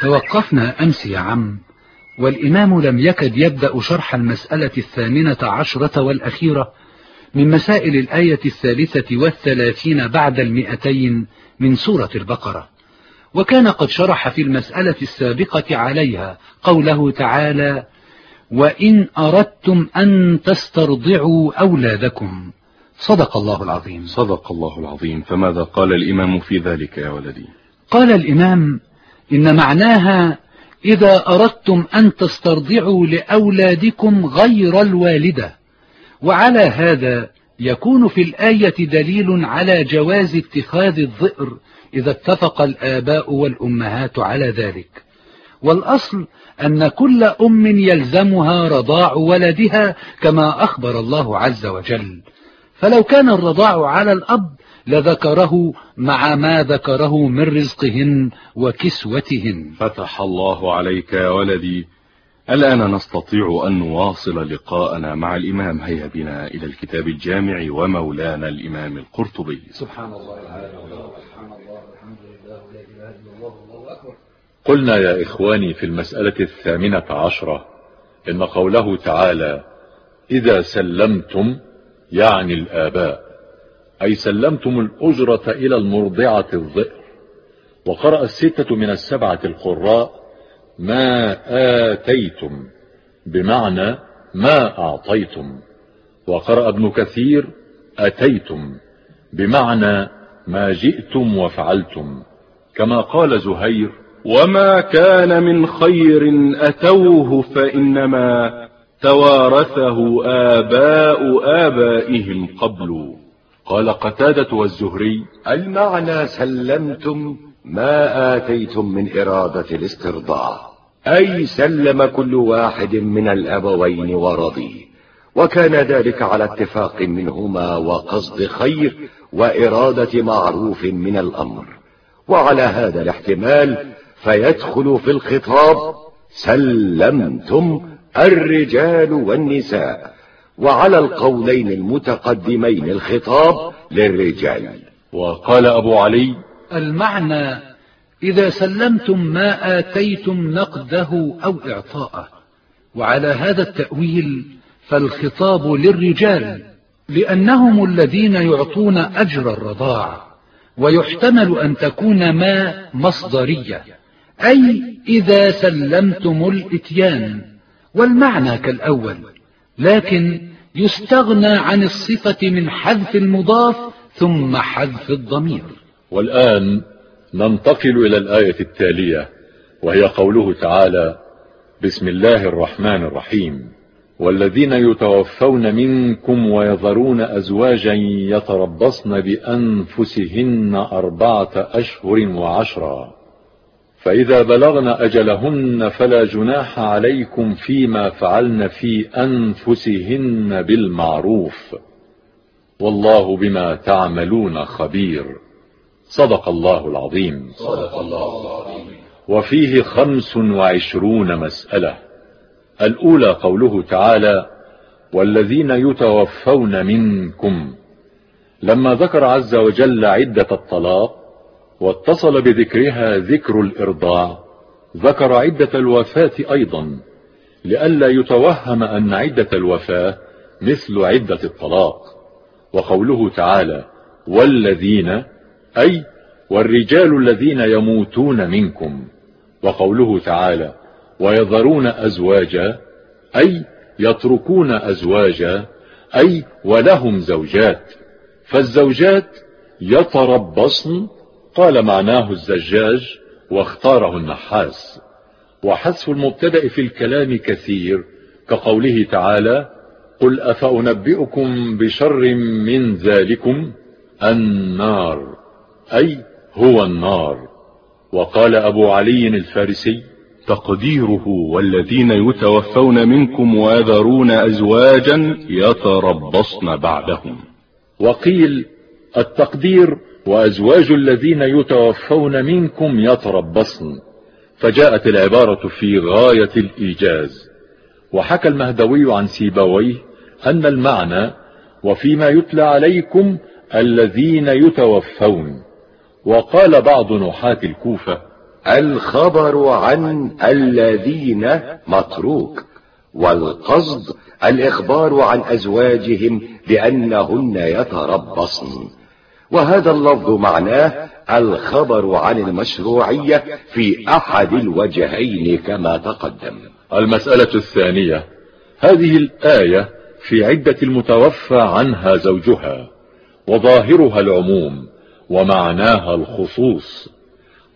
توقفنا أمس يا عم. والإمام لم يكد يبدأ شرح المسألة الثامنة عشرة والأخيرة من مسائل الآية الثالثة والثلاثين بعد المئتين من سورة البقرة. وكان قد شرح في المسألة السابقة عليها قوله تعالى وإن أردتم أن تسترضعوا أولادكم صدق الله العظيم. صدق الله العظيم. فماذا قال الإمام في ذلك يا ولدي؟ قال الإمام إن معناها إذا أردتم أن تسترضعوا لأولادكم غير الوالدة. وعلى هذا يكون في الآية دليل على جواز اتخاذ الظئر إذا اتفق الآباء والأمهات على ذلك. والأصل أن كل أم يلزمها رضاع ولدها كما أخبر الله عز وجل. فلو كان الرضاع على الأب لذكره مع ما ذكره من رزقهن وكسوتهن. فتح الله عليك يا ولدي الآن نستطيع أن نواصل لقاءنا مع الإمام. هيا بنا إلى الكتاب الجامع ومولانا الإمام القرطبي. سبحان الله سبحان الله الحمد لله لا إله إلا الله الله أكبر. قلنا يا إخواني في المسألة الثامنة عشرة إن قوله تعالى إذا سلمتم يعني الآباء. أي سلمتم الأجرة إلى المرضعة الظئر. وقرأ الستة من السبعة القراء ما آتيتم بمعنى ما أعطيتم وقرأ ابن كثير أتيتم بمعنى ما جئتم وفعلتم كما قال زهير وما كان من خير أتوه فإنما توارثه آباء آبائهم قبل قال قتادة والزهري المعنى سلمتم ما آتيتم من إرادة الاسترضاع أي سلم كل واحد من الأبوين ورضي. وكان ذلك على اتفاق منهما وقصد خير وإرادة معروف من الأمر. وعلى هذا الاحتمال فيدخل في الخطاب سلمتم الرجال والنساء. وعلى القولين المتقدمين الخطاب للرجال. وقال أبو علي المعنى إذا سلمتم ما آتيتم نقده أو إعطاءه. وعلى هذا التأويل فالخطاب للرجال لأنهم الذين يعطون أجر الرضاع ويحتمل أن تكون ما مصدرية. أي إذا سلمتم الإتيان والمعنى كالأول. لكن يستغنى عن الصفة من حذف المضاف ثم حذف الضمير. والآن ننتقل إلى الآية التالية وهي قوله تعالى بسم الله الرحمن الرحيم. والذين يتوفون منكم ويذرون أزواجا يتربصن بأنفسهن أربعة أشهر وعشرا. فإذا بلغن أجلهن فلا جناح عليكم فيما فعلن في أنفسهن بالمعروف. والله بما تعملون خبير. صدق الله العظيم. صدق الله العظيم. وفيه خمس وعشرون مسألة. الأولى قوله تعالى والذين يتوفون منكم. لما ذكر عز وجل عدة الطلاق واتصل بذكرها ذكر الإرضاع ذكر عدة الوفاة أيضا لئلا يتوهم أن عدة الوفاة مثل عدة الطلاق. وقوله تعالى والذين أي والرجال الذين يموتون منكم وقوله تعالى ويذرون أزواجا أي يتركون أزواجا أي ولهم زوجات فالزوجات يتربصن قال معناه الزجاج واختاره النحاس. وحذف المبتدأ في الكلام كثير كقوله تعالى قل أفأنبئكم بشر من ذلكم؟ النار أي هو النار. وقال أبو علي الفارسي تقديره والذين يتوفون منكم ويذرون أزواجا يتربصن بعدهم. وقيل التقدير وأزواج الذين يتوفون منكم يتربصن. فجاءت العبارة في غاية الإيجاز. وحكى المهدوي عن سيبويه أن المعنى وفيما يتلى عليكم الذين يتوفون. وقال بعض نحاة الكوفة الخبر عن الذين متروك والقصد الإخبار عن أزواجهم بأنهن يتربصن. وهذا اللفظ معناه الخبر عن المشروعية في أحد الوجهين كما تقدم. المسألة الثانية هذه الآية في عدة المتوفى عنها زوجها وظاهرها العموم ومعناها الخصوص.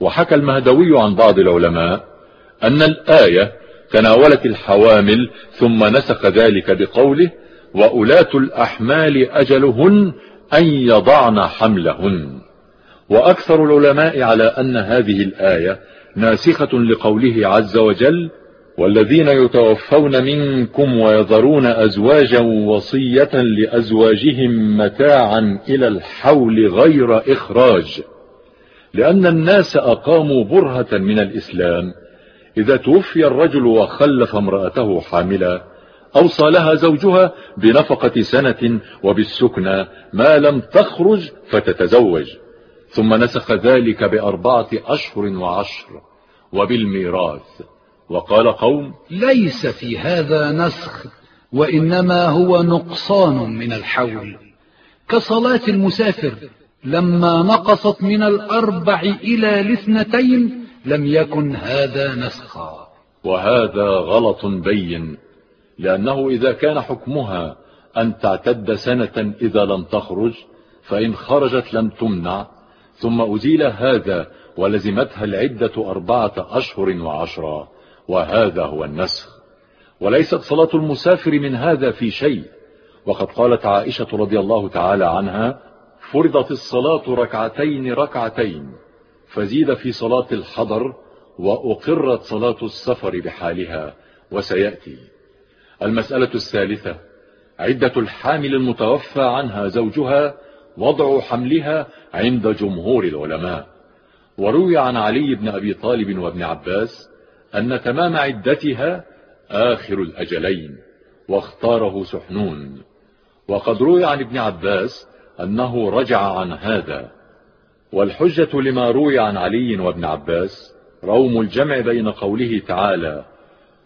وحكى المهدوي عن بعض العلماء أن الآية تناولت الحوامل ثم نسق ذلك بقوله وأولاة الأحمال أجلهن أن يضعن حملهن. وأكثر العلماء على أن هذه الآية ناسخة لقوله عز وجل والذين يتوفون منكم ويذرون أزواجا وصية لأزواجهم متاعا إلى الحول غير إخراج. لأن الناس أقاموا برهة من الإسلام. إذا توفي الرجل وخلف امرأته حاملا أوصى لها زوجها بنفقة سنة وبالسكنى ما لم تخرج فتتزوج. ثم نسخ ذلك بأربعة أشهر وعشر وبالميراث. وقال قوم ليس في هذا نسخ وإنما هو نقصان من الحول. كصلاة المسافر لما نقصت من الأربع إلى الاثنتين لم يكن هذا نسخا. وهذا غلط بين. لأنه إذا كان حكمها أن تعتد سنة إذا لم تخرج فإن خرجت لم تمنع ثم أزيل هذا ولزمتها العدة أربعة أشهر وعشرة وهذا هو النسخ. وليست صلاة المسافر من هذا في شيء. وقد قالت عائشة رضي الله تعالى عنها فرضت الصلاة ركعتين ركعتين فزيد في صلاة الحضر وأقرت صلاة السفر بحالها وسيأتي. المسألة الثالثة. عدة الحامل المتوفى عنها زوجها وضع حملها عند جمهور العلماء. وروي عن علي بن أبي طالب وابن عباس أن تمام عدتها آخر الأجلين واختاره سحنون. وقد روي عن ابن عباس أنه رجع عن هذا. والحجة لما روي عن علي وابن عباس روم الجمع بين قوله تعالى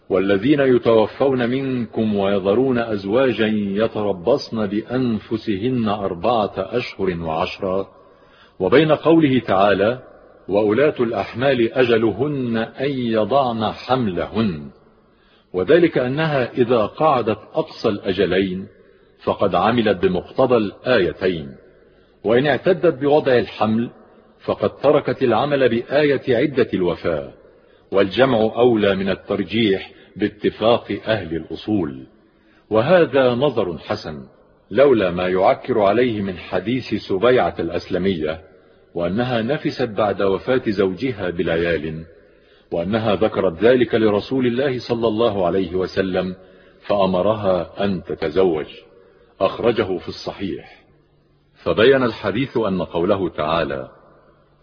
والذين يتوفون منكم ويذرون أزواجا يتربصن بأنفسهن أربعة أشهر وعشرا وبين قوله تعالى وأولاة الأحمال أجلهن أن يضعن حملهن وذلك أنها إذا قعدت أقصى الأجلين فقد عملت بمقتضى الآيتين وإن اعتدت بوضع الحمل فقد تركت العمل بآية عدة الوفاة والجمع أولى من الترجيح باتفاق أهل الأصول. وهذا نظر حسن لولا ما يعكر عليه من حديث سبيعة الأسلمية وأنها نفست بعد وفاة زوجها بليال وأنها ذكرت ذلك لرسول الله صلى الله عليه وسلم فأمرها أن تتزوج. أخرجه في الصحيح. فبين الحديث أن قوله تعالى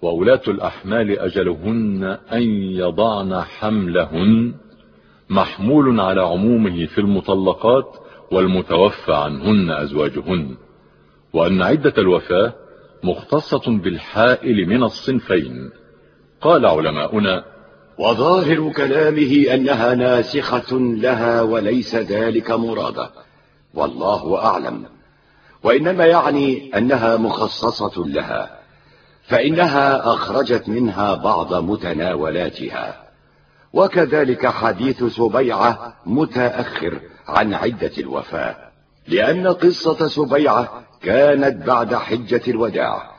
وأولاة الأحمال أجلهن أن يضعن حملهن محمول على عمومه في المطلقات والمتوفى عنهن أزواجهن. وأن عدة الوفاة مختصة بالحائل من الصنفين. قال علماؤنا وظاهر كلامه أنها ناسخة لها وليس ذلك مراده والله أعلم. وإنما يعني أنها مخصصة لها فإنها أخرجت منها بعض متناولاتها. وكذلك حديث سبيعة متأخر عن عدة الوفاة لأن قصة سبيعة كانت بعد حجة الوداع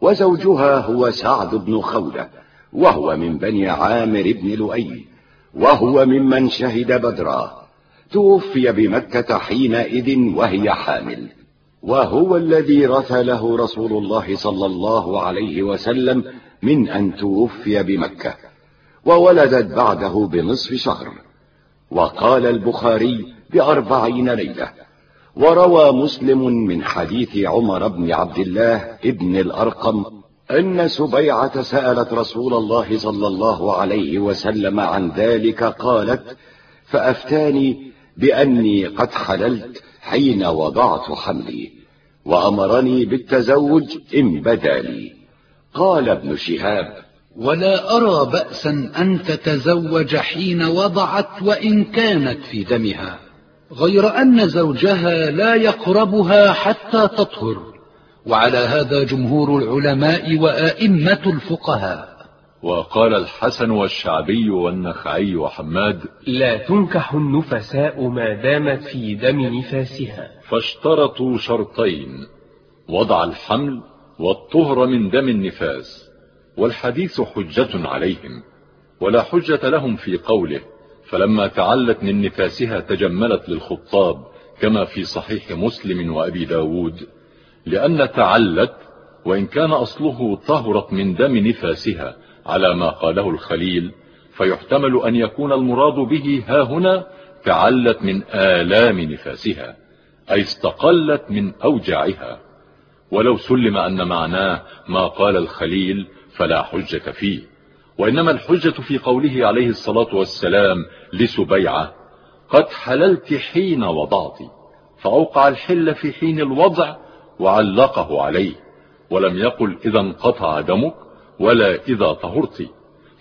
وزوجها هو سعد بن خولة وهو من بني عامر بن لؤي وهو ممن شهد بدرا توفي بمكة حينئذ وهي حامل وهو الذي رثله رسول الله صلى الله عليه وسلم من أن توفي بمكة. وولدت بعده بنصف شهر. وقال البخاري بأربعين ليلة وروى مسلم من حديث عمر بن عبد الله ابن الأرقم أن سبيعة سألت رسول الله صلى الله عليه وسلم عن ذلك قالت فأفتاني بأني قد حللت حين وضعت حملي وأمرني بالتزوج إن بدا لي. قال ابن شهاب ولا أرى بأسا أن تتزوج حين وضعت وإن كانت في دمها غير أن زوجها لا يقربها حتى تطهر. وعلى هذا جمهور العلماء وآئمة الفقهاء. وقال الحسن والشعبي والنخعي وحماد لا تنكح النفساء ما دامت في دم نفاسها. فاشترطوا شرطين وضع الحمل والطهر من دم النفاس. والحديث حجة عليهم ولا حجة لهم في قوله فلما تعلت من نفاسها تجملت للخطاب كما في صحيح مسلم وأبي داود لأن تعلت وإن كان أصله طهرت من دم نفاسها على ما قاله الخليل فيحتمل أن يكون المراد به ها هنا تعلت من آلام نفاسها أي استقلت من أوجاعها. ولو سلم أن معناه ما قال الخليل فلا حجة فيه وإنما الحجة في قوله عليه الصلاة والسلام لسبيعة قد حللت حين وضعت فأوقع الحل في حين الوضع وعلقه عليه ولم يقل إذا انقطع دمك ولا إذا طهرت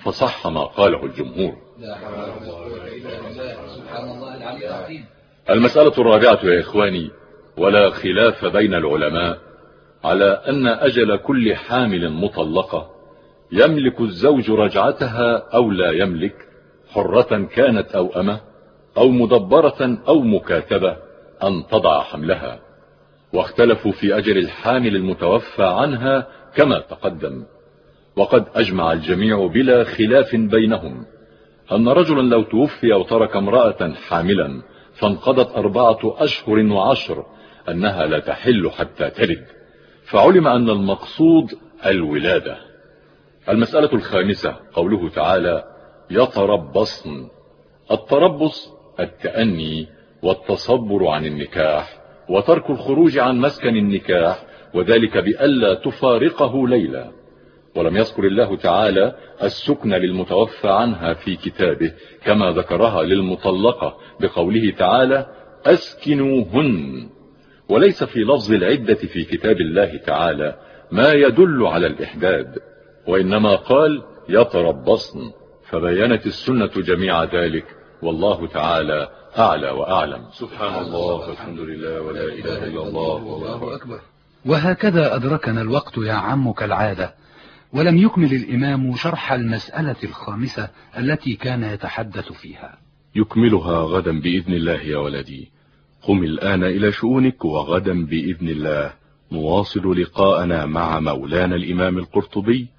فصح ما قاله الجمهور. المسألة الرابعة يا إخواني ولا خلاف بين العلماء على أن أجل كل حامل مطلقة يملك الزوج رجعتها أو لا يملك حرة كانت أو أمة أو مدبرة أو مكاتبة أن تضع حملها. واختلفوا في أجل الحامل المتوفى عنها كما تقدم. وقد أجمع الجميع بلا خلاف بينهم أن رجلا لو توفي وترك امرأة حاملا فانقضت أربعة أشهر وعشر أنها لا تحل حتى تلد فعلم أن المقصود الولادة. المسألة الخامسة قوله تعالى يتربصن. التربص التأني والتصبر عن النكاح وترك الخروج عن مسكن النكاح وذلك بألا تفارقه ليلا. ولم يذكر الله تعالى السكن للمتوفى عنها في كتابه كما ذكرها للمطلقة بقوله تعالى أسكنوهن. وليس في لفظ العدة في كتاب الله تعالى ما يدل على الإحداد. وإنما قال يتربصن فبينت السنة جميع ذلك والله تعالى أعلى وأعلم. سبحان الله والحمد لله ولا إله إلا الله والله أكبر. وهكذا أدركنا الوقت يا عم كالعادة ولم يكمل الإمام شرح المسألة الخامسة التي كان يتحدث فيها. يكملها غدا بإذن الله يا ولدي. قم الآن إلى شؤونك وغدا بإذن الله نواصل لقاءنا مع مولانا الإمام القرطبي.